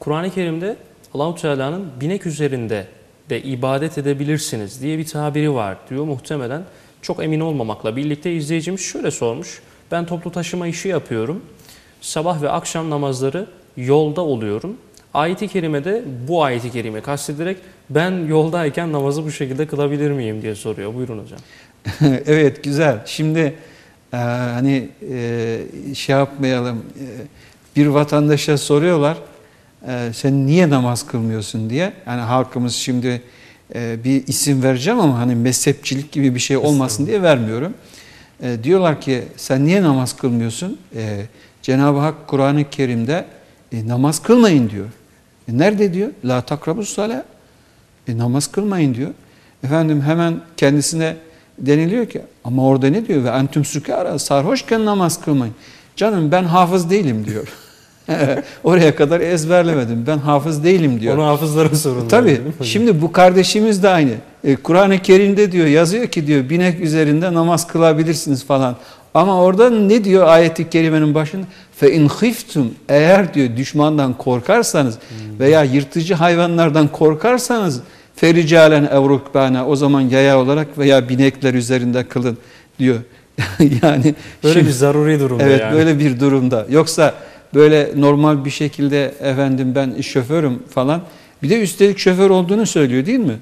Kur'an-ı Kerim'de Allahu Teala'nın binek üzerinde de ibadet edebilirsiniz diye bir tabiri var diyor muhtemelen. Çok emin olmamakla birlikte izleyicimiz şöyle sormuş. Ben toplu taşıma işi yapıyorum. Sabah ve akşam namazları yolda oluyorum. Ayet-i kerimede bu ayet-i kerime kastederek ben yoldayken namazı bu şekilde kılabilir miyim diye soruyor. Buyurun hocam. evet güzel. Şimdi e, hani e, şey yapmayalım. E, bir vatandaşa soruyorlar. E, sen niye namaz kılmıyorsun diye. Yani halkımız şimdi e, bir isim vereceğim ama hani mezhepçilik gibi bir şey olmasın diye vermiyorum. E, diyorlar ki sen niye namaz kılmıyorsun? E, Cenab-ı Hak Kur'an-ı Kerim'de e, namaz kılmayın diyor. E, nerede diyor? La takrabus salah. E, namaz kılmayın diyor. Efendim hemen kendisine deniliyor ki ama orada ne diyor? Ve entüm sükara sarhoşken namaz kılmayın. Canım ben hafız değilim diyor. Oraya kadar ezberlemedim. Ben hafız değilim diyor. Onu hafızlara sorun. Tabii. Şimdi bu kardeşimiz de aynı. E, Kur'an-ı Kerim'de diyor yazıyor ki diyor binek üzerinde namaz kılabilirsiniz falan. Ama orada ne diyor ayeti kerimenin başında? Fe in khiftum eğer diyor düşmandan korkarsanız veya yırtıcı hayvanlardan korkarsanız fericalen evrukbana o zaman yaya olarak veya binekler üzerinde kılın diyor. yani böyle şimdi- bir zaruri durumda Evet yani. böyle bir durumda. Yoksa böyle normal bir şekilde efendim ben şoförüm falan. Bir de üstelik şoför olduğunu söylüyor değil mi?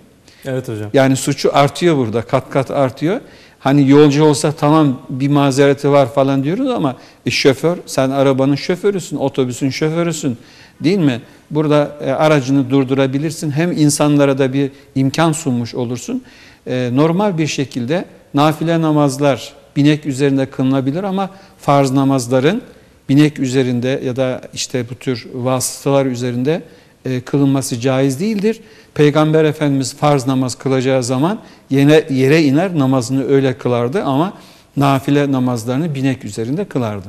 Evet hocam. Yani suçu artıyor burada kat kat artıyor. Hani yolcu olsa tamam bir mazereti var falan diyoruz ama e, şoför sen arabanın şoförüsün, otobüsün şoförüsün değil mi? Burada e, aracını durdurabilirsin. Hem insanlara da bir imkan sunmuş olursun. E, normal bir şekilde nafile namazlar binek üzerinde kılınabilir ama farz namazların binek üzerinde ya da işte bu tür vasıtalar üzerinde e, kılınması caiz değildir. Peygamber Efendimiz farz namaz kılacağı zaman yere, yere iner namazını öyle kılardı ama nafile namazlarını binek üzerinde kılardı.